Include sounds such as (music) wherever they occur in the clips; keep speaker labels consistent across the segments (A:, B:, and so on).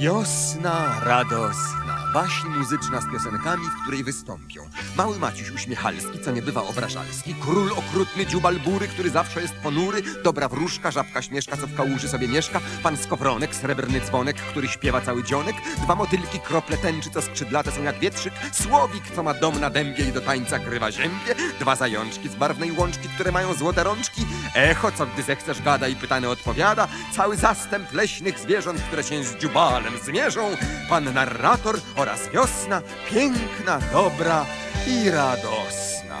A: Wiosna radosna, baśń muzyczna z piosenkami, w której wystąpią. Mały Maciuś uśmiechalski, co nie bywa obrażalski. Król okrutny dziubal bury, który zawsze jest ponury. Dobra wróżka, żabka śmieszka, co w kałuży sobie mieszka. Pan skowronek, srebrny dzwonek, który śpiewa cały dzionek. Dwa motylki, krople tęczy, co skrzydlate są jak wietrzyk. Słowik, co ma dom na dębie i do tańca grywa ziębie. Dwa zajączki z barwnej łączki, które mają złote rączki. Echo, co gdy zechcesz gada i pytany odpowiada. Cały zastęp leśnych zwierząt, które się z dziubalem zmierzą. Pan narrator oraz wiosna, piękna, dobra i radosna (laughs)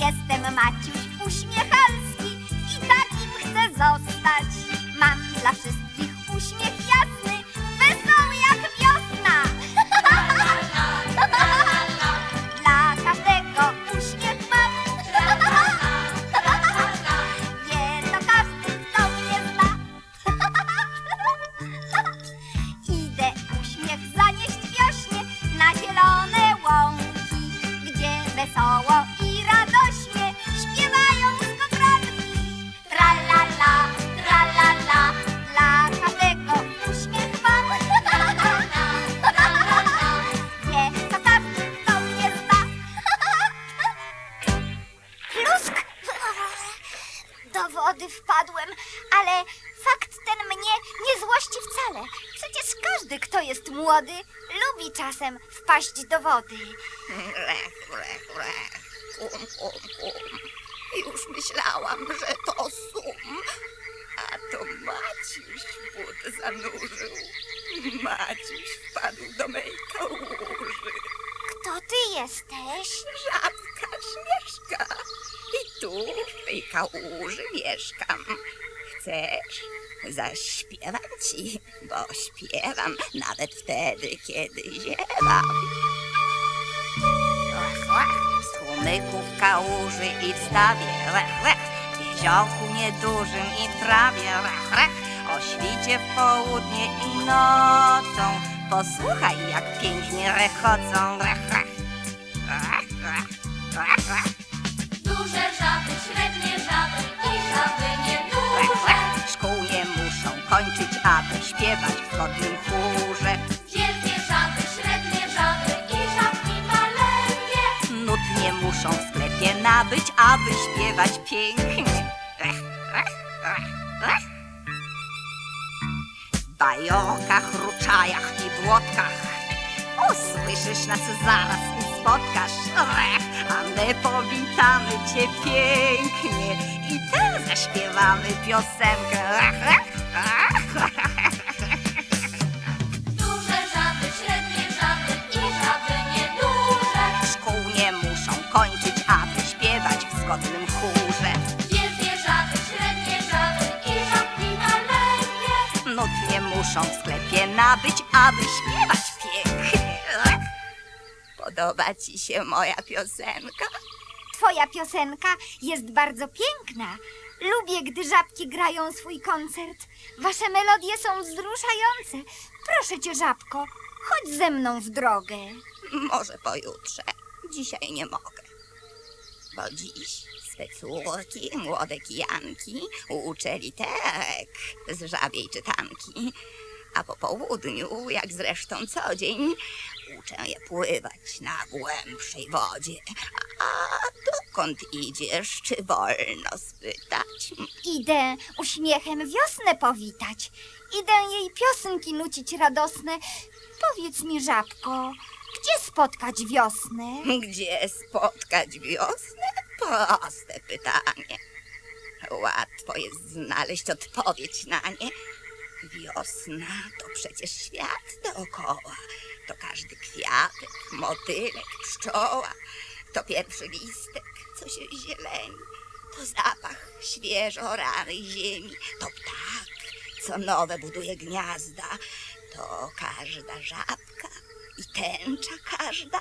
B: Jestem Maciuś Uśmiechalski i takim chcę zostać. Mam dla wszystkich wpaść do wody.
C: Kum, kum, kum. Już myślałam, że to sum. A to Maciuś but zanurzył. Maciuś wpadł do mej kałuży.
B: Kto ty jesteś?
C: Żabka śmieszka. I tu w tej kałuży mieszkam. Chcesz? Zaśpiewam ci, bo śpiewam nawet wtedy, kiedy ziewam. Lech, lech, z tłumyków kałuży i w stawie, lech, lech, w jeziorku niedużym i w trawie, lech, lech, o świcie w południe i nocą. Posłuchaj, jak pięknie rechocą, lech, lech.
D: Duże żaby, średnie żaby i żaby
C: Lech, aby śpiewać w chodnym chórze.
D: Wielkie żaby, średnie żaby i żabki maleńkie.
C: Nut nie muszą w sklepie nabyć, aby śpiewać pięknie. Lech, lech. W bajorkach, ruczajach i błotkach usłyszysz nas zaraz i spotkasz. A my powitamy cię pięknie i też zaśpiewamy piosenkę. Lech, lech.
D: Duże żaby, średnie żaby i żaby nieduże.
C: Szkół nie muszą kończyć, aby śpiewać w zgodnym chórze.
D: Wielkie żaby, średnie żaby i żabki maleńkie.
C: Nut nie muszą w sklepie nabyć, aby śpiewać pięknie. Podoba ci się moja piosenka?
B: Twoja piosenka jest bardzo piękna. Lubię, gdy żabki grają swój koncert. Wasze melodie są wzruszające. Proszę cię, żabko, chodź ze mną w drogę.
C: Może pojutrze. Dzisiaj nie mogę. Bo dziś swe córki, młode kijanki, uczę literek z żabiej czytanki. A po południu, jak zresztą co dzień, uczę je pływać na głębszej wodzie. A dokąd idziesz, czy wolno spytać?
B: Idę uśmiechem wiosnę powitać. Idę jej piosenki nucić radosne. Powiedz mi, żabko, gdzie spotkać wiosnę?
C: Gdzie spotkać wiosnę? Proste pytanie. Łatwo jest znaleźć odpowiedź na nie. Wiosna to przecież świat dookoła. To każdy kwiatek, motylek, pszczoła. To pierwszy listek, co się zieleni. To zapach świeżo ranej ziemi. To ptak, co nowe buduje gniazda. To każda żabka i tęcza każda.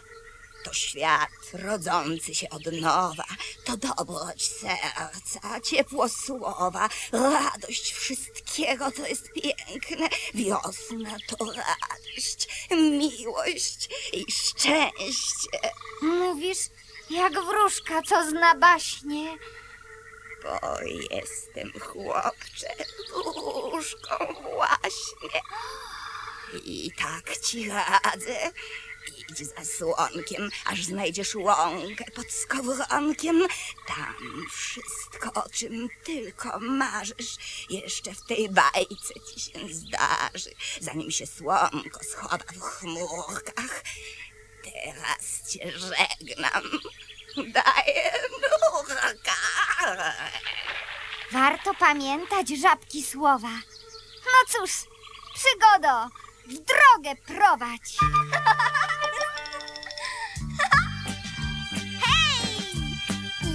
C: To świat rodzący się od nowa, to dobroć serca, ciepło słowa, radość wszystkiego, co jest piękne. Wiosna to radość, miłość i szczęście.
B: Mówisz, jak wróżka, co zna baśnie.
E: bo jestem chłopcze łóżką właśnie. I tak ci radzę. Idź za słonkiem, aż znajdziesz łąkę pod skowronkiem. Tam wszystko, o czym tylko marzysz, jeszcze w tej bajce ci się zdarzy. Zanim się słomko schowa w chmurkach, teraz cię żegnam. Daję nurka.
B: Warto pamiętać żabki słowa. No cóż, przygodo, w drogę prowadź. (laughs) Hej!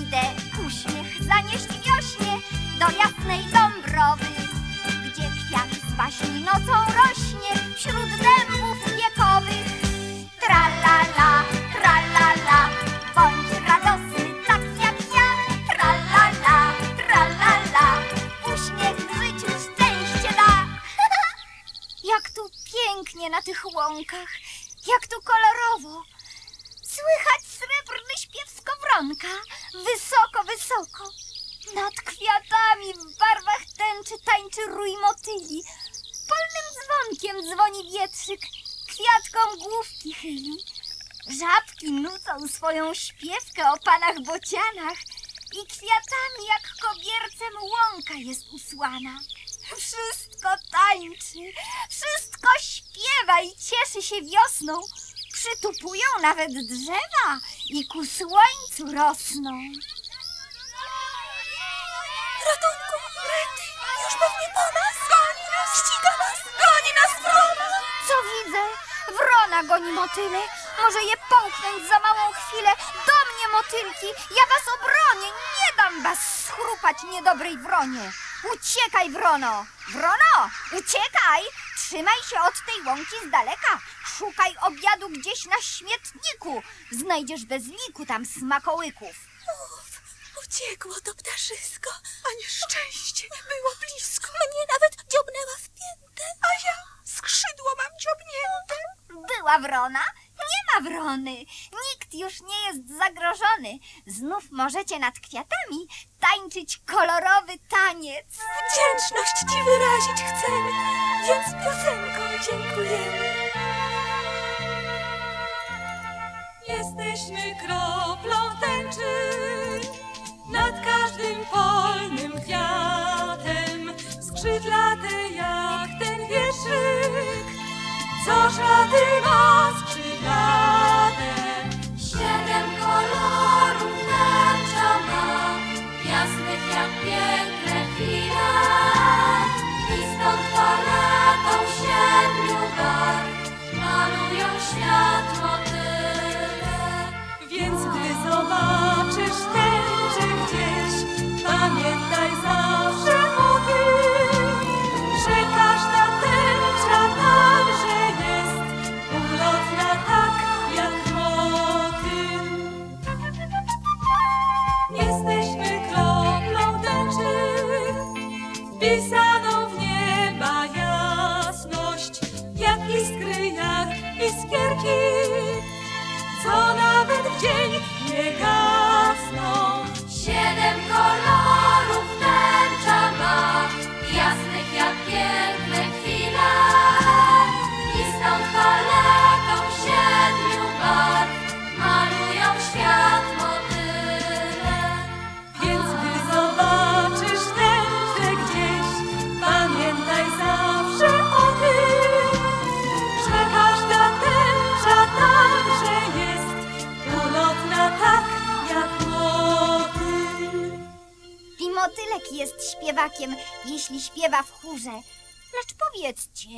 B: Idę uśmiech zanieść wiośnie do jasnej Dąbrowy, gdzie kwiat z baśni nocą rośnie wśród dębów pięknie na tych łąkach, jak tu kolorowo. Słychać srebrny śpiew skowronka, wysoko, wysoko. Nad kwiatami w barwach tęczy tańczy rój motyli. Polnym dzwonkiem dzwoni wietrzyk, kwiatkom główki chyli. Żabki nucą swoją śpiewkę o panach bocianach i kwiatami jak kobiercem łąka jest usłana. Wszystko tańczy, wszystko śpiewa i cieszy się wiosną. Przytupują nawet drzewa i ku słońcu rosną.
E: Ratunku, Rety, już pewnie po nas. Goni nas, ściga nas, goni nas wrona.
B: Co widzę? Wrona goni motyle. Może je połknąć za małą chwilę. Do mnie, motylki! Ja was obronię! Nie dam was schrupać niedobrej wronie! Uciekaj, wrono! Wrono! Uciekaj! Trzymaj się od tej łąki z daleka. Szukaj obiadu gdzieś na śmietniku. Znajdziesz bez liku tam smakołyków.
E: Uciekło to ptaszysko, a nieszczęście było blisko. Mnie nawet dziobnęła w piętę, a ja skrzydło mam dziobnięte.
B: Była wrona? Nie ma wrony. Nikt już nie jest zagrożony. Znów możecie nad kwiatami tańczyć kolorowy taniec.
E: Wdzięczność ci wyrazić chcemy, więc piosenką dziękujemy.
F: Jesteśmy kroplą tęczy nad każdym polnym kwiatem, skrzydlate jak ten wierszyk, co szaty ma skrzydlate.
G: Siedem kolorów tęcza ma, jasnych jak piękne chwile. I stąd paletą siedmiu barw malują świat motyle.
F: Więc gdy zobaczysz tęczę wpisaną w nieba jasność, jak iskry, jak iskierki co nawet w dzień nie gasną.
G: Siedem kolorów tęcza ma, jasnych jak piękne chwile. I stąd paletą
B: I motylek jest śpiewakiem, jeśli śpiewa w chórze. Lecz powiedzcie,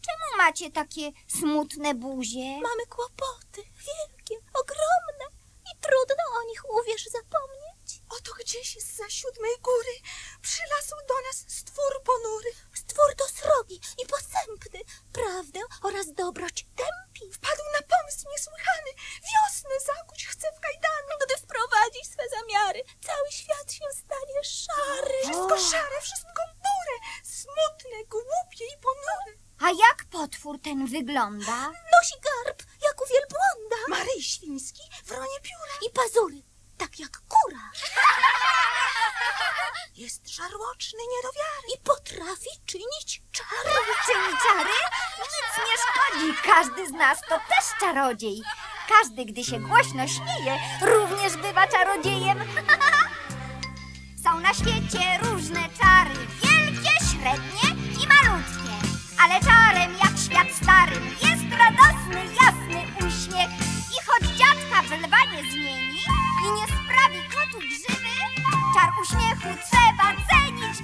B: czemu macie takie smutne buzie?
E: Mamy kłopoty, wielkie, ogromne i trudno o nich, uwierz, zapomnieć. Oto gdzieś za siódmej góry przylazł do nas stwór ponury. Stwór to srogi i posępny, prawdę oraz dobroć tępi. Wpadł na pomysł niesłychany, wiosnę zakuć chce w kajdany. Gdy wprowadzi swe zamiary, cały świat się stanie szary. Wszystko szare, wszystko burę, smutne, głupie i ponury.
B: A jak potwór ten wygląda?
E: Nosi garb, jak u wielbłąda. Ma ryj świński, wronie pióra. I pazury, tak jak kura. (laughs) Jest żarłoczny nie do wiary i potrafi czynić czary.
B: Czyni czary? Nic nie szkodzi. Każdy z nas to też czarodziej. Każdy, gdy się głośno śmieje, również bywa czarodziejem. (laughs) Są na świecie różne czary, wielkie, średnie i malutkie. Ale czarem jak świat stary jest radosny, jasny uśmiech. Zmieni i nie sprawi kotu grzywy, czar uśmiechu trzeba cenić,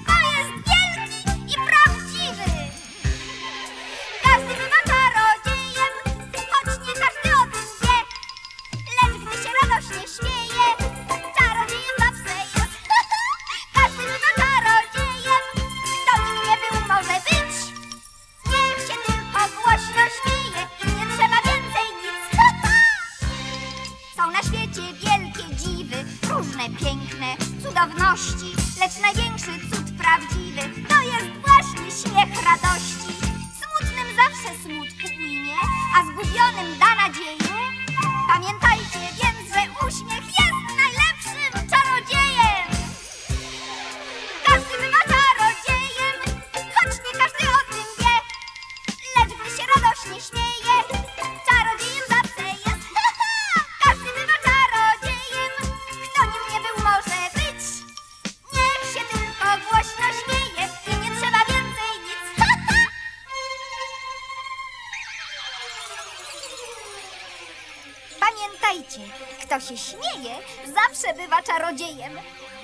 B: czarodziejem.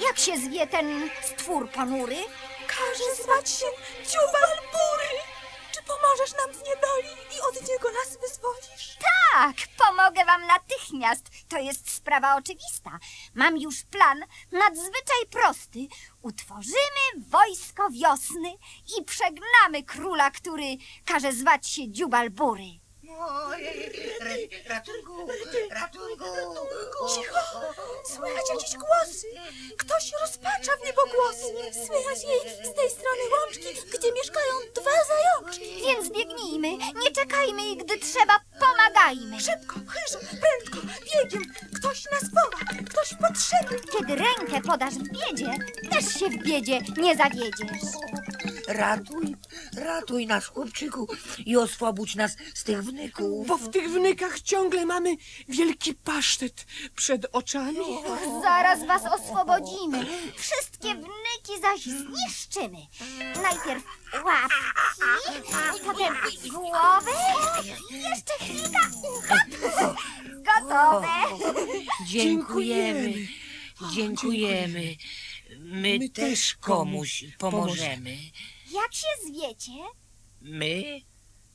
B: Jak się zwie ten stwór ponury?
E: Każe zwać się Dziubal Bury. Czy pomożesz nam w niedoli i od niego nas wyzwolisz?
B: Tak, pomogę wam natychmiast. To jest sprawa oczywista. Mam już plan nadzwyczaj prosty. Utworzymy wojsko wiosny i przegnamy króla, który każe zwać się Dziubal Bury.
C: Ratunku, ratunku.
E: Cicho! Słychać jakieś głosy. Ktoś rozpacza w niebogłosy. Słychać jej z tej strony łączki, gdzie mieszkają dwa zajączki.
B: Więc biegnijmy, nie czekajmy i gdy trzeba, pomagajmy.
E: Szybko, chyżo, prędko, biegiem. Ktoś nas woła, ktoś potrzebny.
B: Kiedy rękę podasz w biedzie, też się w biedzie nie zawiedziesz.
H: Ratuj, ratuj nas, chłopczyku, i oswobódź nas z tych wnyków.
I: Bo w tych wnykach ciągle mamy wielki pasztet przed oczami.
B: Zaraz was oswobodzimy. Wszystkie wnyki zaś zniszczymy. Najpierw łapki, potem głowę i jeszcze chwilka. Gotowe.
H: Dziękujemy, dziękujemy. My,
I: My
H: też komuś pomożemy.
B: Jak się zwiecie?
H: My,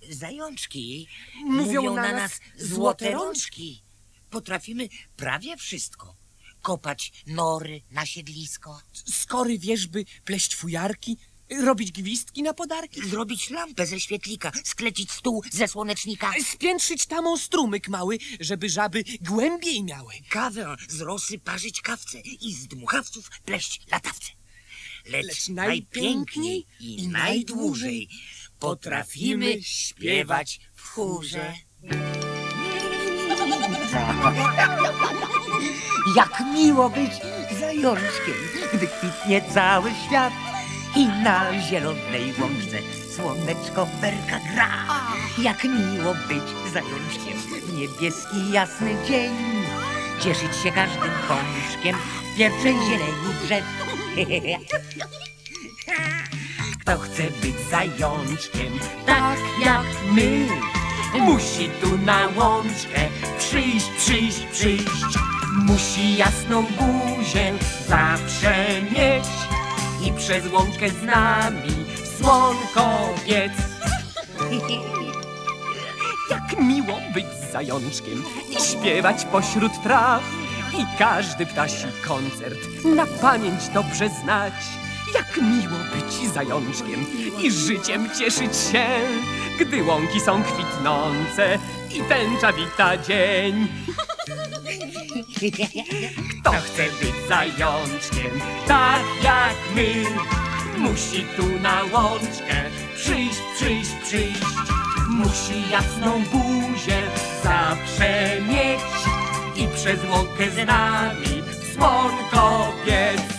H: zajączki,
I: Mówią na
H: na,
I: nas złote
H: rączki. Potrafimy prawie wszystko. Kopać nory na siedlisko,
I: Skory wierzby, pleść fujarki, robić gwizdki na podarki.
H: zrobić lampę ze świetlika, sklecić stół ze słonecznika,
I: Spiętrzyć tamą strumyk mały, żeby żaby głębiej miały.
H: kawę z rosy parzyć kawce i z dmuchawców pleść latawce. Lecz, najpiękniej i,
I: i
H: najdłużej potrafimy śpiewać w chórze. (laughs) Jak miło być zajączkiem, gdy kwitnie cały świat i na zielonej łączce słoneczko perka gra. Jak miło być zajączkiem w niebieski jasny dzień, cieszyć się każdym pączkiem w pierwszej zieleni drzew. (laughs) Kto chce być zajączkiem, tak jak my, musi tu na łączkę przyjść, przyjść, przyjść. Musi jasną buzię zawsze mieć i przez łączkę z nami słonko biec. (laughs)
I: Jak miło być zajączkiem i śpiewać pośród traw. I każdy ptasi koncert na pamięć dobrze znać. Jak miło być zajączkiem i życiem cieszyć się, gdy łąki są kwitnące i tęcza wita dzień. Kto chce być zajączkiem, tak jak my, musi tu na łączkę przyjść, przyjść, przyjść. Musi jasną buzię zawsze mieć i przez łąkę z nami słonko biec.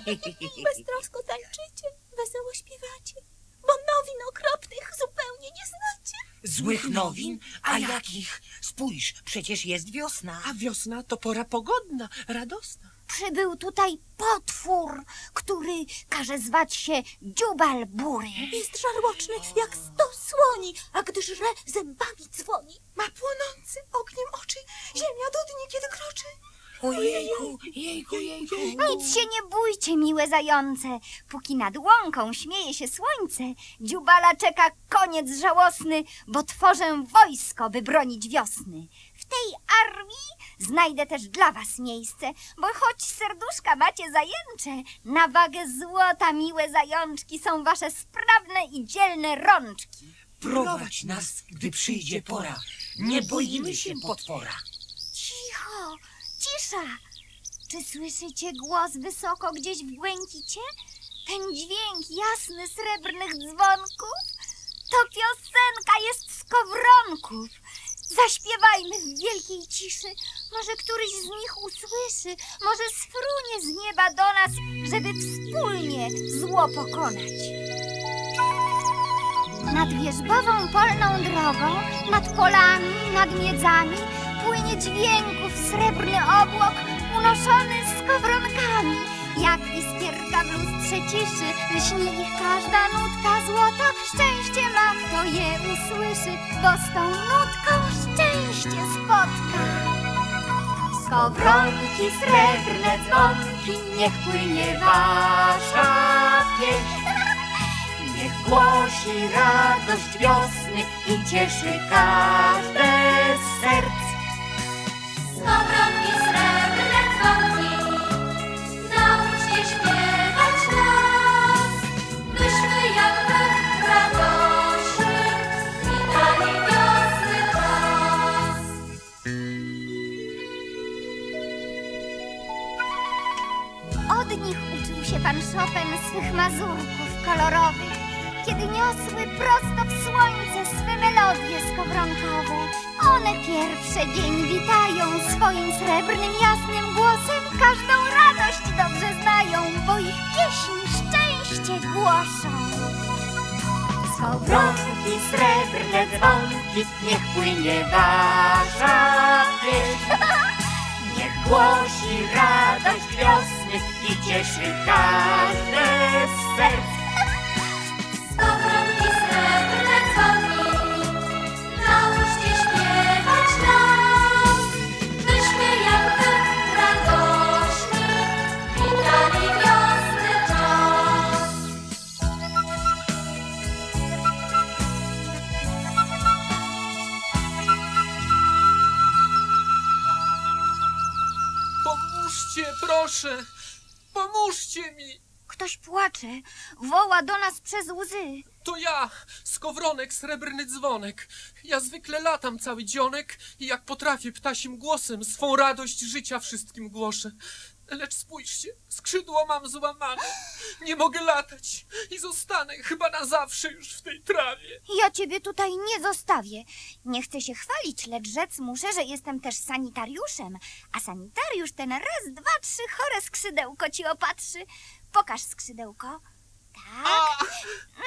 E: Beztrosko tańczycie, wesoło śpiewacie, bo nowin okropnych zupełnie nie znacie.
H: Złych nowin? A jakich? Spójrz, przecież jest wiosna.
I: A wiosna to pora pogodna, radosna.
B: Przybył tutaj potwór, który każe zwać się Dziubal Bury.
E: Jest żarłoczny jak sto słoni, a gdy żre zębami dzwoni. Ma płonący ogniem oczy, ziemia do dni kiedy kroczy.
H: Ojejku, jejku, jejku.
B: Nic się nie bójcie, miłe zające. Póki nad łąką śmieje się słońce, Dziubala czeka koniec żałosny, bo tworzę wojsko, by bronić wiosny. W tej armii znajdę też dla was miejsce, bo choć serduszka macie zajęcze, na wagę złota, miłe zajączki, są wasze sprawne i dzielne rączki.
H: Prowadź nas, gdy przyjdzie pora. Nie boimy się potwora.
B: Cisza! Czy słyszycie głos wysoko gdzieś w błękicie? Ten dźwięk jasny srebrnych dzwonków? To piosenka jest z kowronków. Zaśpiewajmy w wielkiej ciszy. Może któryś z nich usłyszy, może sfrunie z nieba do nas, żeby wspólnie zło pokonać. Nad wierzbową polną drogą, nad polami, nad miedzami płynie dźwięków srebrny obłok unoszony z kowronkami. Jak iskierka w lustrze ciszy, lśni ich każda nutka złota. Szczęście ma, kto je usłyszy, bo z tą nutką szczęście spotka. Skowronki, srebrne dzwonki, niech płynie wasza pieśń. Niech głosi radość wiosny i cieszy każde z serc.
D: Skowronki, srebrne
B: płynie wasza pieśń. (laughs) Niech głosi radość wiosny i cieszy każde z
I: Pomóżcie mi!
B: Ktoś płacze, woła do nas przez łzy.
I: To ja, skowronek, srebrny dzwonek. Ja zwykle latam cały dzionek i jak potrafię ptasim głosem swą radość życia wszystkim głoszę. Lecz spójrzcie, skrzydło mam złamane. Nie mogę latać i zostanę chyba na zawsze już w tej trawie.
B: Ja ciebie tutaj nie zostawię. Nie chcę się chwalić, lecz rzec muszę, że jestem też sanitariuszem. A sanitariusz ten raz, dwa, trzy chore skrzydełko ci opatrzy. Pokaż skrzydełko. Tak.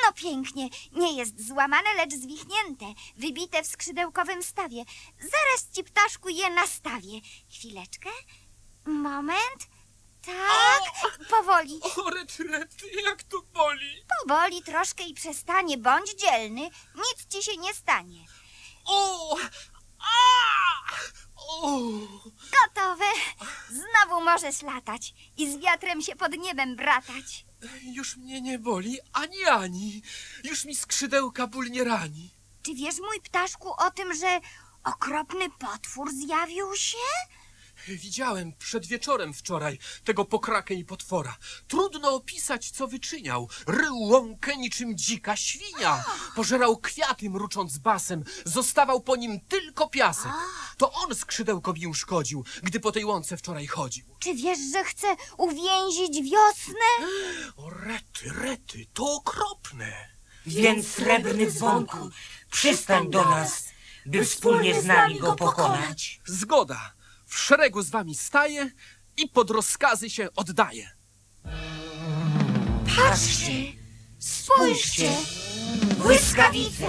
B: No pięknie. Nie jest złamane, lecz zwichnięte. Wybite w skrzydełkowym stawie. Zaraz ci, ptaszku, je nastawię. Chwileczkę. Moment. Tak. Powoli.
I: O, rety, rety, jak to boli.
B: Powoli troszkę i przestanie. Bądź dzielny. Nic ci się nie stanie.
I: O! A! O!
B: Gotowe. Znowu możesz latać i z wiatrem się pod niebem bratać.
I: Już mnie nie boli, ani ani. Już mi skrzydełka ból nie rani.
B: Czy wiesz, mój ptaszku, o tym, że okropny potwór zjawił się?
I: Widziałem przed wieczorem wczoraj tego pokrakę i potwora. Trudno opisać, co wyczyniał. Rył łąkę niczym dzika świnia. Pożerał kwiaty, mrucząc basem. Zostawał po nim tylko piasek. To on skrzydełko mi uszkodził, gdy po tej łące wczoraj chodził.
B: Czy wiesz, że chce uwięzić wiosnę? (gasps)
I: O, rety, rety, to okropne.
H: Więc srebrny dzwonku, przystań do nas, by wspólnie z nami go pokonać.
I: Zgoda. W szeregu z wami staję i pod rozkazy się oddaję.
B: Patrzcie, spójrzcie, błyskawice,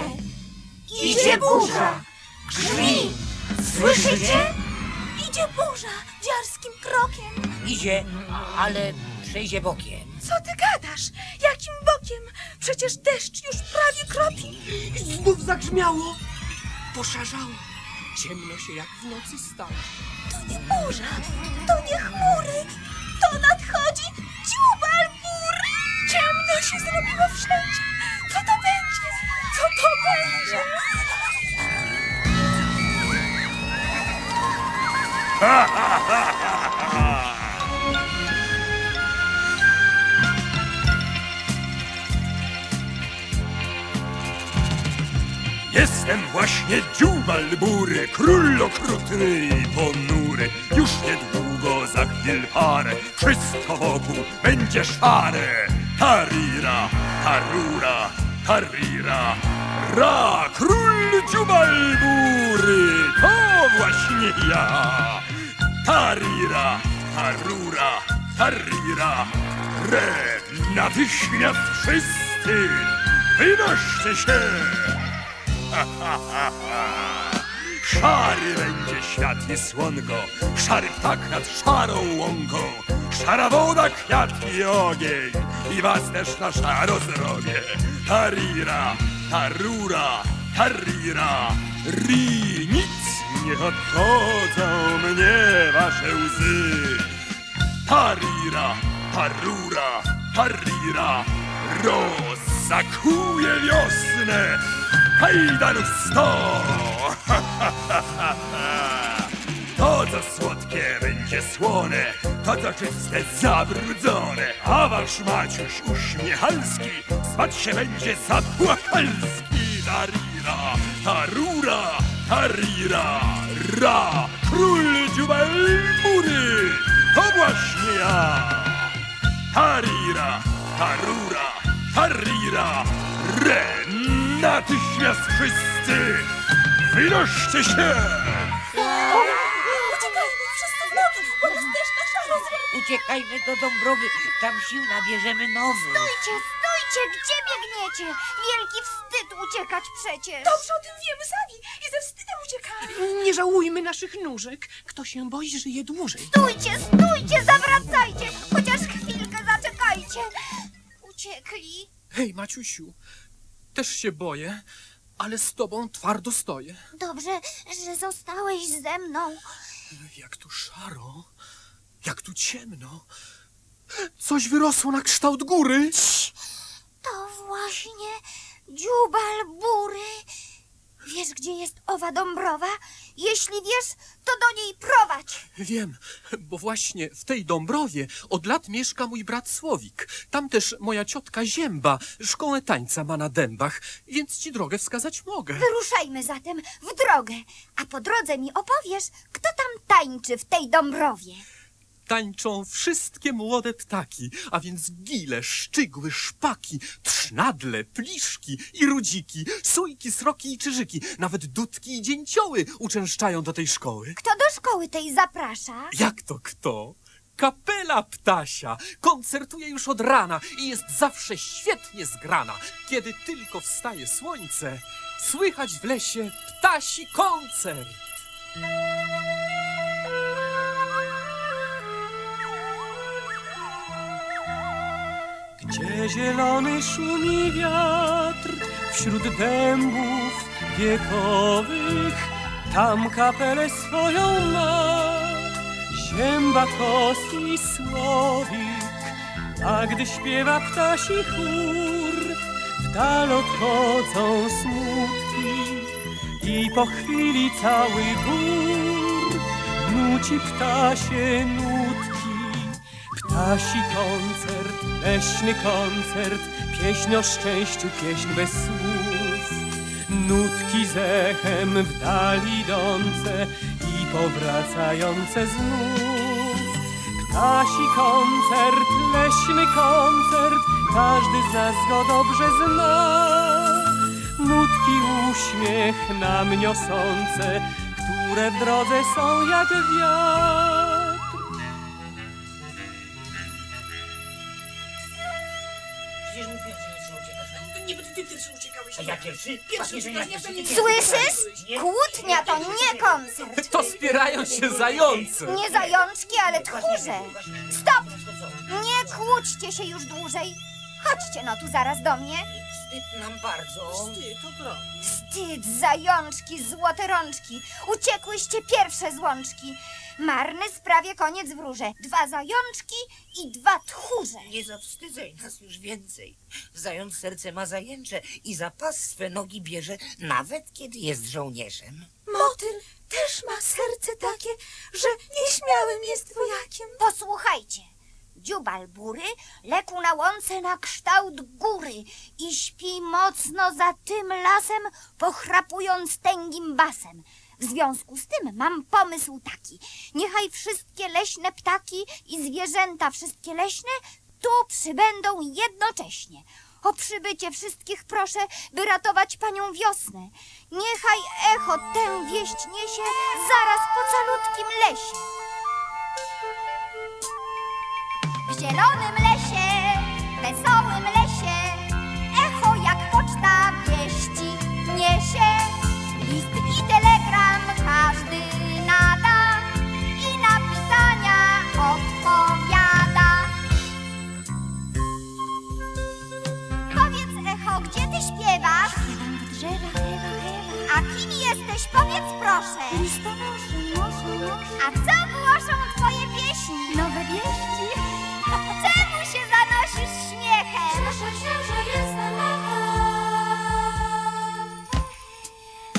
B: idzie burza, grzmi, słyszycie?
E: Idzie burza dziarskim krokiem.
H: Idzie, ale przejdzie bokiem.
E: Co ty gadasz? Jakim bokiem? Przecież deszcz już prawie kropi.
I: Znów zagrzmiało. Poszarzało. Ciemno się jak w nocy stało.
E: To nie burza, to nie chmury. To nadchodzi dziubal bury. Ciemno się zrobiło wszędzie. Co to będzie? Co to będzie? (laughs)
J: Jestem właśnie dziubal bury, król okrutny i ponury. Już niedługo, za chwil parę, wszystko wokół będzie szare. Tarira, tarura, tarira, ra, król dziubal bury, to właśnie ja. Tarira, tarura, tarira, re, natychmiast wszyscy wynoście się. (laughs) Szary będzie świat i słonko, szary ptak nad szarą łąką, szara woda, kwiat i ogień, i was też na szaro zrobię. Tarira, tarura, tarira, ri, nic nie odchodzą mnie wasze łzy. Tarira, tarura, tarira, rozakuje wiosnę, kajdanów sto. (laughs) To, co słodkie, będzie słone, to, co czyste, zabrudzone, a wasz Maciuś uśmiechalski spać się będzie zapłachalski. Tarira, tarura, tarira, ra, król dziubelbury, to właśnie ja. Tarira, tarura, tarira, re, natychmiast wszyscy wynoście się!
E: Uciekajmy wszyscy w nogi, bo też na szaro zrobi.
H: Uciekajmy do Dąbrowy, tam sił nabierzemy nowy.
B: Stójcie, stójcie, gdzie biegniecie? Wielki wstyd uciekać przecież.
E: Dobrze o tym wiemy sami i ze wstydem uciekamy.
I: Nie żałujmy naszych nóżek. Kto się boi, żyje dłużej.
B: Stójcie, stójcie, zawracajcie! Chociaż chwilkę zaczekajcie! Uciekli.
I: Hej, Maciusiu, też się boję, ale z tobą twardo stoję.
B: Dobrze, że zostałeś ze mną.
I: Jak tu szaro, jak tu ciemno. Coś wyrosło na kształt góry.
B: To właśnie dziubal bury. Wiesz, gdzie jest owa Dąbrowa? Jeśli wiesz, to do niej prowadź.
I: Wiem, bo właśnie w tej Dąbrowie od lat mieszka mój brat Słowik. Tam też moja ciotka Zięba szkołę tańca ma na dębach, więc ci drogę wskazać mogę.
B: Wyruszajmy zatem w drogę, a po drodze mi opowiesz, kto tam tańczy w tej Dąbrowie.
I: Tańczą wszystkie młode ptaki, a więc gile, szczygły, szpaki, trznadle, pliszki i rudziki, sójki, sroki i czyżyki, nawet dudki i dzięcioły uczęszczają do tej szkoły.
B: Kto do szkoły tej zaprasza?
I: Jak to kto? Kapela ptasia koncertuje już od rana i jest zawsze świetnie zgrana. Kiedy tylko wstaje słońce, słychać w lesie ptasi koncert. Gdzie zielony szumi wiatr wśród dębów wiekowych, tam kapelę swoją ma. Zięba kos i słowik, a gdy śpiewa ptasi chór, w dal odchodzą smutki i po chwili cały gór nuci ptasie nutki. Ptasi koncert, leśny koncert, pieśń o szczęściu, pieśń bez słów. Nutki z echem w dali idące i powracające znów. Ptasi koncert, leśny koncert, każdy z nas go dobrze zna. Nutki uśmiech nam niosące, które w drodze są jak wiatr.
H: Ja pierwszy?
G: Pierwszy
H: Właśnie, że ja pierwszy.
B: Słyszysz? Kłótnia to nie koncert.
I: To spierają się zające.
B: Nie zajączki, ale tchórze. Stop! Nie kłóćcie się już dłużej. Chodźcie no tu zaraz do mnie.
H: Wstyd nam bardzo.
G: Ty, to prawda.
B: Wstyd, zajączki, złote rączki. Uciekłyście pierwsze z łączki. Marny sprawie koniec wróże. Dwa zajączki i dwa tchórze.
H: Nie zawstydzaj nas już więcej. Zając serce ma zajęcze i za pas swe nogi bierze, nawet kiedy jest żołnierzem.
E: Motyl też ma serce takie, że nieśmiałym jest wojakiem.
B: Posłuchajcie. Dziubal bury lekł na łące na kształt góry i śpi mocno za tym lasem, pochrapując tęgim basem. W związku z tym mam pomysł taki. Niechaj wszystkie leśne ptaki i zwierzęta wszystkie leśne tu przybędą jednocześnie. O przybycie wszystkich proszę, by ratować panią wiosnę. Niechaj echo tę wieść niesie zaraz po calutkim lesie. W zielonym lesie, wesołym lesie, echo jak poczta wieści niesie. Jesteś? Powiedz proszę. Nosze. A co głoszą twoje pieśni? Nowe wieści. (laughs) Czemu się zanosisz śmiechem?
D: Się, że jestem echem.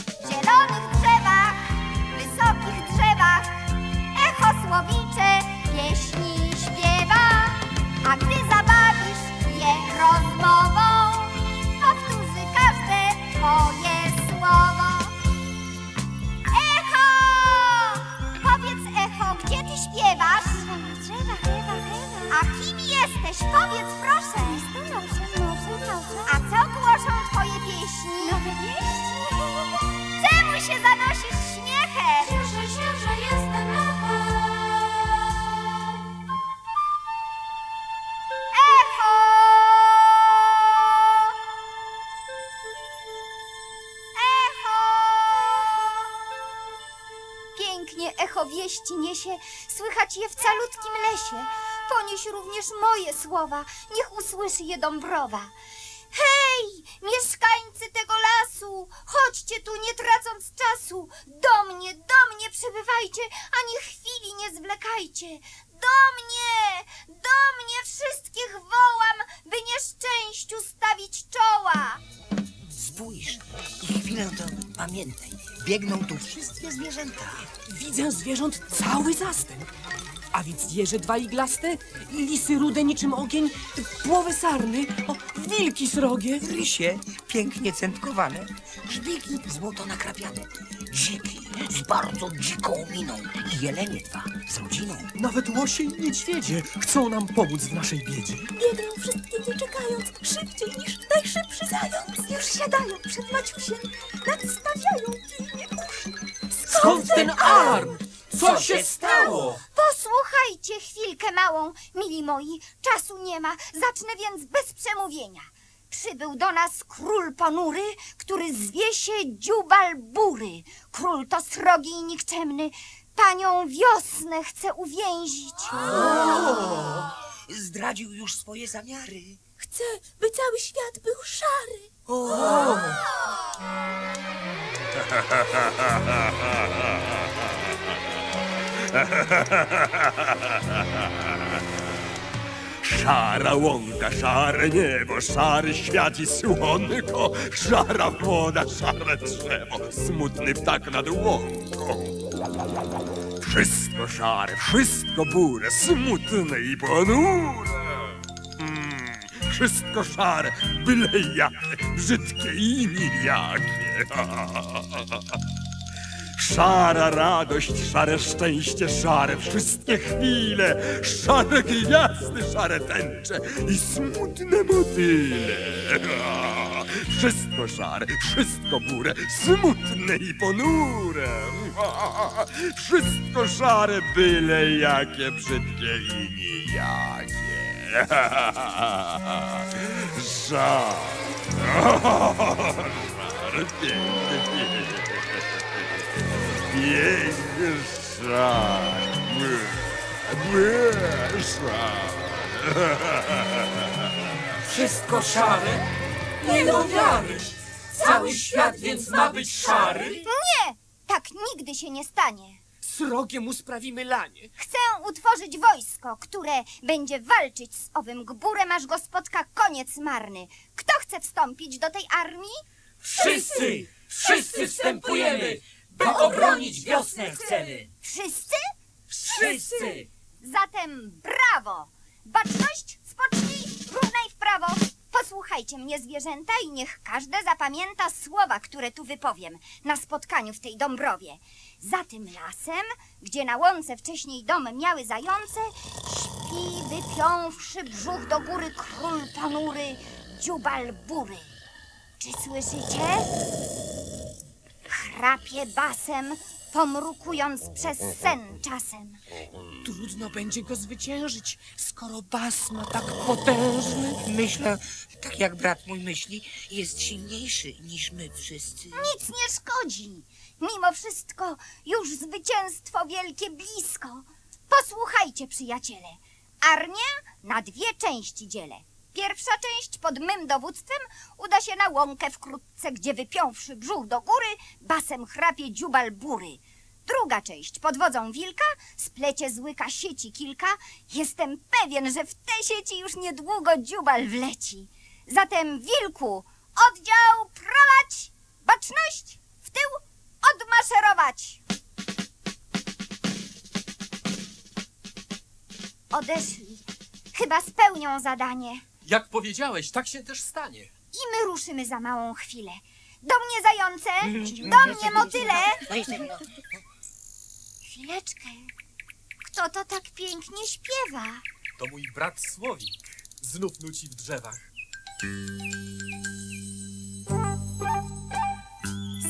B: W zielonych drzewach, wysokich drzewach, echo słowicze pieśni śpiewa. A gdy jesteś? Powiedz proszę. A co głoszą twoje pieśni? Nowe wieści. Czemu się zanosisz śmiechem?
D: Cieszę się, że jestem echem.
B: Echo! Echo! Pięknie echo wieści niesie, słychać je w calutkim lesie. Ponieś również moje słowa, niech usłyszy je Dąbrowa. Hej, mieszkańcy tego lasu, chodźcie tu, nie tracąc czasu. Do mnie, do mnie przybywajcie, ani chwili nie zwlekajcie. Do mnie, do mnie wszystkich wołam, by nieszczęściu stawić czoła.
H: Spójrz i chwilę to pamiętaj. Biegną tu wszystkie zwierzęta.
I: Widzę zwierząt cały zastęp. A więc jeże dwa iglaste, lisy rude niczym ogień, płowy sarny, o, wilki srogie.
H: Rysie pięknie centkowane, żbiki złoto nakrapiane, dziki z bardzo dziką miną i jelenie dwa z rodziną.
I: Nawet łosie i niedźwiedzie chcą nam pomóc w naszej biedzie.
E: Biegną wszystkie nie czekając, szybciej niż najszybszy zając. Już siadają przed Maciusiem, nadstawiają pilnie uszy.
I: Skąd ten alarm? Co się stało?
B: Posłuchajcie chwilkę małą, mili moi, czasu nie ma, zacznę więc bez przemówienia. Przybył do nas król ponury, który zwie się Dziubal Bury. Król to srogi i nikczemny, panią wiosnę chce uwięzić.
H: Zdradził już swoje zamiary.
E: Chcę, by cały świat był szary. (laughs)
J: Szara łąka, szare niebo, szary świat i słonko, szara woda, szare drzewo, smutny ptak nad łąką. Wszystko szare, wszystko burę, smutne i ponure. Mm, wszystko szare, byle jakie, brzydkie i nijakie. (laughs) Szara radość, szare szczęście, szare wszystkie chwile, szare gwiazdy, szare tęcze i smutne motyle. (laughs) Wszystko szare, wszystko burę, smutne i ponure. (laughs) Wszystko szare, byle jakie, brzydkie i nijakie. (laughs) Szar, piękny, piękny. Bły, szar.
H: Wszystko szare? Nie do wiary. Cały świat więc ma być szary?
B: Nie! Tak nigdy się nie stanie.
I: Srogiem usprawimy lanie.
B: Chcę utworzyć wojsko, które będzie walczyć z owym gburem, aż go spotka koniec marny. Kto chce wstąpić do tej armii?
H: Wszyscy, wszyscy wstępujemy, by obronić wiosnę chcemy.
B: Wszyscy?
H: Wszyscy!
B: Zatem brawo! Baczność, spocznij, równaj w prawo. Posłuchajcie mnie, zwierzęta, i niech każde zapamięta słowa, które tu wypowiem na spotkaniu w tej Dąbrowie. Za tym lasem, gdzie na łące wcześniej dom miały zające, śpi, wypiąwszy brzuch do góry król ponury, dziubal bury. Czy słyszycie? Chrapie basem, pomrukując przez sen czasem.
I: Trudno będzie go zwyciężyć, skoro bas ma tak potężny.
H: Myślę, tak jak brat mój myśli, jest silniejszy niż my wszyscy.
B: Nic nie szkodzi. Mimo wszystko już zwycięstwo wielkie blisko. Posłuchajcie, przyjaciele. Armię na dwie części dzielę. Pierwsza część pod mym dowództwem uda się na łąkę wkrótce, gdzie wypiąwszy brzuch do góry, basem chrapie dziubal bury. Druga część pod wodzą wilka splecie z łyka sieci kilka. Jestem pewien, że w te sieci już niedługo dziubal wleci. Zatem wilku, oddział prowadź! Baczność! W tył odmaszerować! Odeszli. Chyba spełnią zadanie.
I: Jak powiedziałeś, tak się też stanie.
B: I my ruszymy za małą chwilę. Do mnie zające! Do mnie motyle! Chwileczkę. Kto to tak pięknie śpiewa?
I: To mój brat Słowik. Znów nuci w drzewach.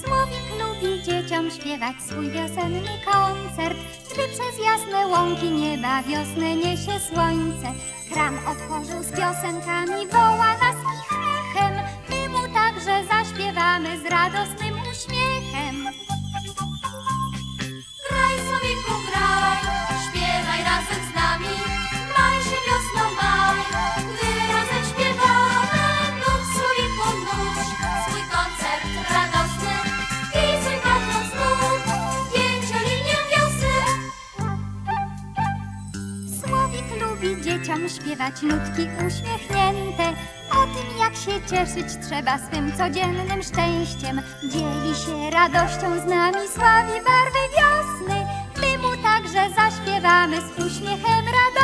G: Słowik lubi dzieciom śpiewać swój wiosenny koncert, gdy przez jasne łąki nieba wiosnę niesie słońce. Kram otworzył z piosenkami, woła nas ich echem, my mu także zaśpiewamy z radosnym śpiewać nutki uśmiechnięte O tym jak się cieszyć trzeba swym codziennym szczęściem. Dzieli się radością z nami, sławi barwy wiosny. My mu także zaśpiewamy z uśmiechem radosnym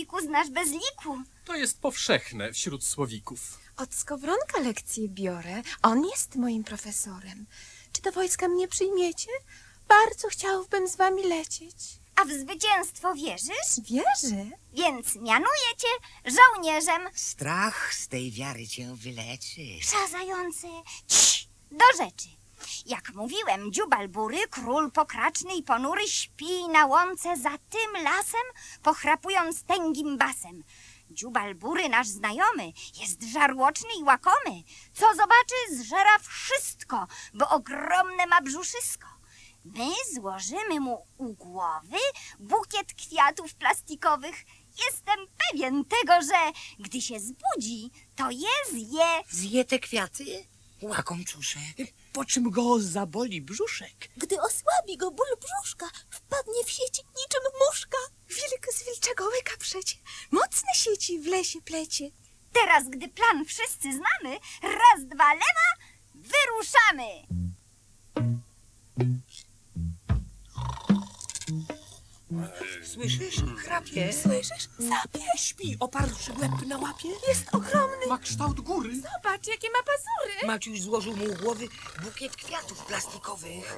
D: słowiku
B: znasz bez liku.
I: To jest powszechne wśród Słowików.
E: Od Skowronka lekcje biorę. On jest moim profesorem. Czy do wojska mnie przyjmiecie? Bardzo chciałbym z wami lecieć.
B: A w zwycięstwo wierzysz?
E: Wierzę.
B: Więc mianuję cię żołnierzem.
H: Strach z tej wiary cię wyleczy.
B: Szazający. Cii, do rzeczy. Jak mówiłem, dziubal bury, król pokraczny i ponury śpi na łące za tym lasem, pochrapując tęgim basem. Dziubal bury, nasz znajomy, jest żarłoczny i łakomy. Co zobaczy, zżera wszystko, bo ogromne ma brzuszysko. My złożymy mu u głowy bukiet kwiatów plastikowych. Jestem pewien tego, że gdy się zbudzi, to je zje.
H: Zje te kwiaty? Łakomczuszek.
I: Po czym go zaboli brzuszek.
E: Gdy osłabi go ból brzuszka, wpadnie w sieci niczym muszka. Wilk z wilczego łyka przecie, mocne sieci w lesie plecie.
B: Teraz, gdy plan wszyscy znamy, raz, dwa, lewa, wyruszamy.
H: Słyszysz? Chrapie.
E: Słyszysz? Sapie.
I: Śpi, oparłszy łeb na łapie.
E: Jest ogromny.
I: Ma kształt góry.
E: Zobacz, jakie ma pazury.
H: Maciuś złożył mu u głowy bukiet kwiatów plastikowych.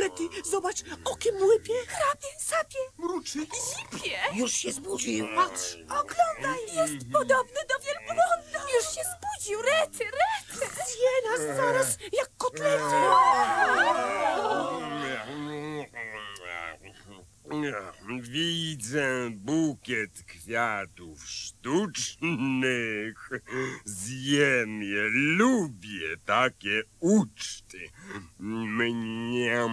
I: Rety, zobacz, okiem łypie.
E: Chrapie, sapie,
I: Mruczy.
E: zipie.
H: Już się zbudził.
I: Patrz.
E: Oglądaj, jest podobny do wielbłąda. Już się zbudził, rety, rety.
I: Zje nas zaraz jak kotlety.
J: Widzę bukiet kwiatów sztucznych. Zjem je, lubię takie uczty. Mnie.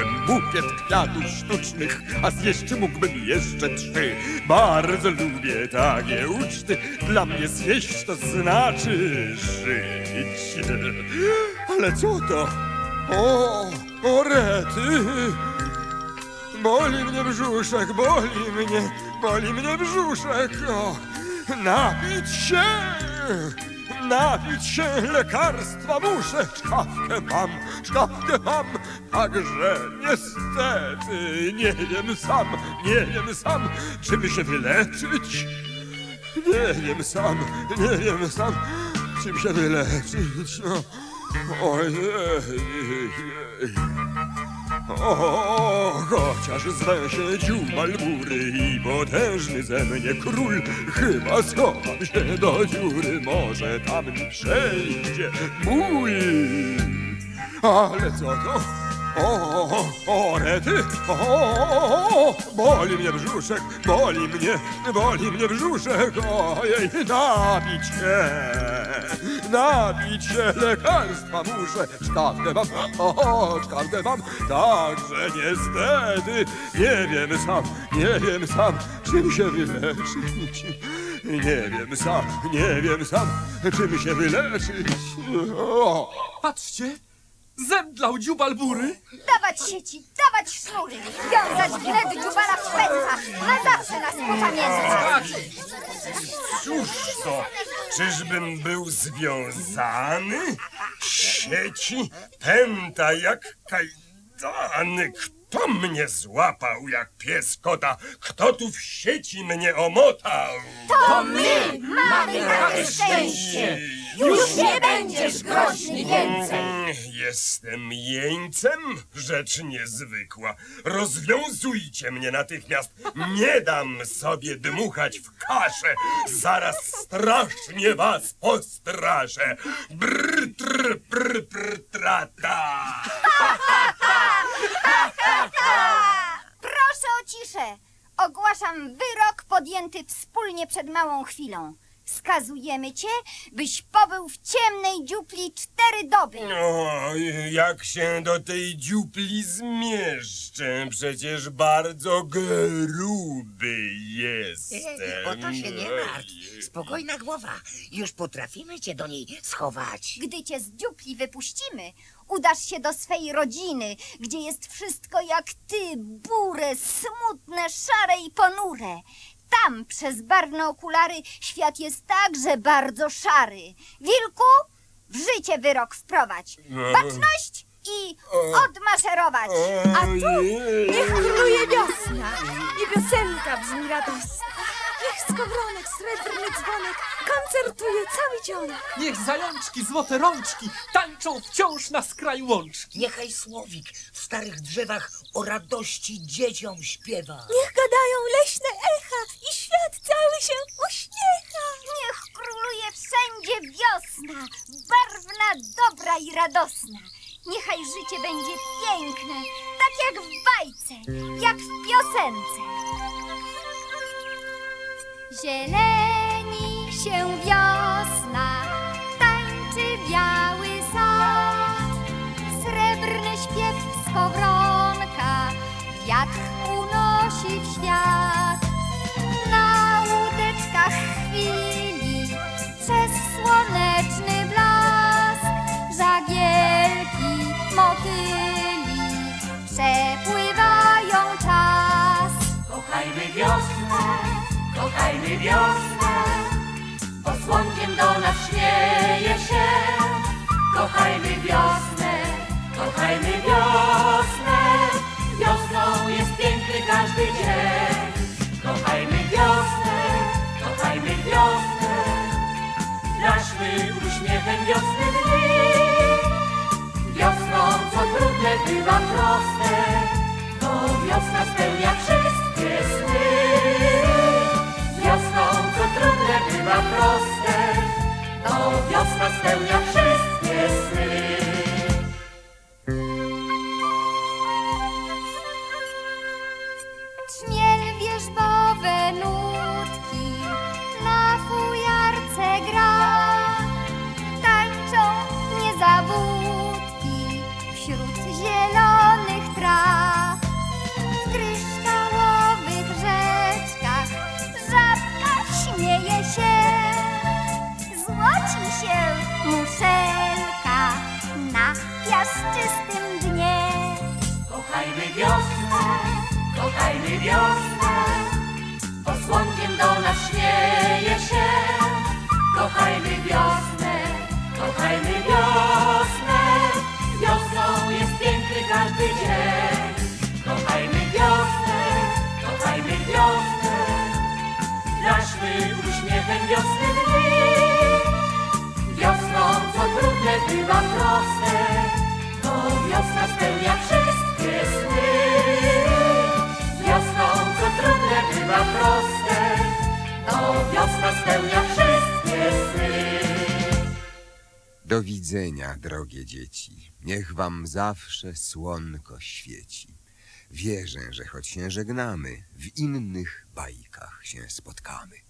J: Zjadłem bukiet kwiatów sztucznych, a zjeść mógłbym jeszcze trzy. Bardzo lubię takie uczty, dla mnie zjeść to znaczy żyć. Ale co to? O, o rety! Boli mnie brzuszek, boli mnie, boli mnie brzuszek. O, napić się, napić się lekarstwa muszę. Czkawkę mam, czkawkę mam, także niestety nie wiem sam, nie wiem sam, czy by się wyleczyć. Nie wiem sam, nie wiem sam, czym się wyleczyć. No. Ojej. O, chociaż zwę się dziubalbury i potężny ze mnie król, chyba schowam się do dziury, może tam mi przejdzie ból. Ale co to? O, o, rety, o, o, o, boli mnie brzuszek, boli mnie, boli mnie brzuszek, ojej, napić się, napić się. Lekarstwa muszę, czkawkę mam, o, czkawkę mam, także niestety, nie wiem sam, nie wiem sam, czym się wyleczyć, nie wiem sam, nie wiem sam, czym się wyleczyć, o.
I: Patrzcie, zemdlał dziubalbury.
B: Dawać sieci, dawać sznury, wiązać bilet dziubala w szpecach. Na zawsze nas popamięta.
J: Cóż to? Czyżbym był związany? Sieci pęta jak kajdany. Kto mnie złapał jak pies kota? Kto tu w sieci mnie omotał?
B: To my mamy takie szczęście. Już nie będziesz groźny więcej.
J: Mm, Jestem jeńcem? Rzecz niezwykła. Rozwiązujcie mnie natychmiast. Nie dam sobie dmuchać w kaszę. Zaraz strasznie was postraszę. Brr, tr, prr, prr, trata. (laughs)
B: Proszę o ciszę. Ogłaszam wyrok podjęty wspólnie przed małą chwilą. Skazujemy cię, byś pobył w ciemnej dziupli cztery doby.
J: O, jak się do tej dziupli zmieszczę? Przecież bardzo gruby jestem.
H: O to się nie martw. Spokojna głowa. Już potrafimy cię do niej schować.
B: Gdy cię z dziupli wypuścimy, udasz się do swej rodziny, gdzie jest wszystko jak ty, bure, smutne, szare i ponure. Tam przez barwne okulary świat jest także bardzo szary. Wilku, w życie wyrok wprowadź. Baczność i odmaszerować.
E: A tu niech króluje wiosna i piosenka brzmi radosna. Niech skowronek, srebrny dzwonek koncertuje cały dzionek.
I: Niech zajączki, złote rączki tańczą wciąż na skraju łączki.
H: Niechaj słowik w starych drzewach o radości dzieciom śpiewa.
E: Niech gadają leśne echa i świat cały się uśmiecha.
B: Niech króluje wszędzie wiosna, barwna, dobra i radosna. Niechaj życie będzie piękne, tak jak w bajce, jak w piosence.
G: Zieleni się wiosna, tańczy biały sad. Srebrny śpiew skowronka, wiatr unosi w świat. Na łódeczkach chwili, przez słoneczny blask, żagielki, motyli przepływają czas.
H: Kochajmy wiosnę, kochajmy wiosnę, bo
D: słonkiem do nas śmieje się. Kochajmy wiosnę, kochajmy wiosnę. Wiosną jest piękny każdy dzień. Kochajmy wiosnę, kochajmy wiosnę. Naszmy uśmiechem wiosny dni. Wiosną, co trudne bywa proste, to wiosna spełnia wszystkie sny. Trudne bywa proste, to wiosna spełnia wszystkie sny. Wiosnę, kochajmy wiosnę, bo słonkiem do nas śmieje się. Kochajmy wiosnę, kochajmy wiosnę, wiosną jest piękny każdy dzień. Kochajmy wiosnę, kochajmy wiosnę, naszmy uśmiechem wiosny dni. Wiosną, co trudne bywa proste, to wiosna spełnia co trudne bywa proste, wiosna spełnia wszystkie sny.
A: Do widzenia, drogie dzieci. Niech wam zawsze słonko świeci. Wierzę, że choć się żegnamy, w innych bajkach się spotkamy.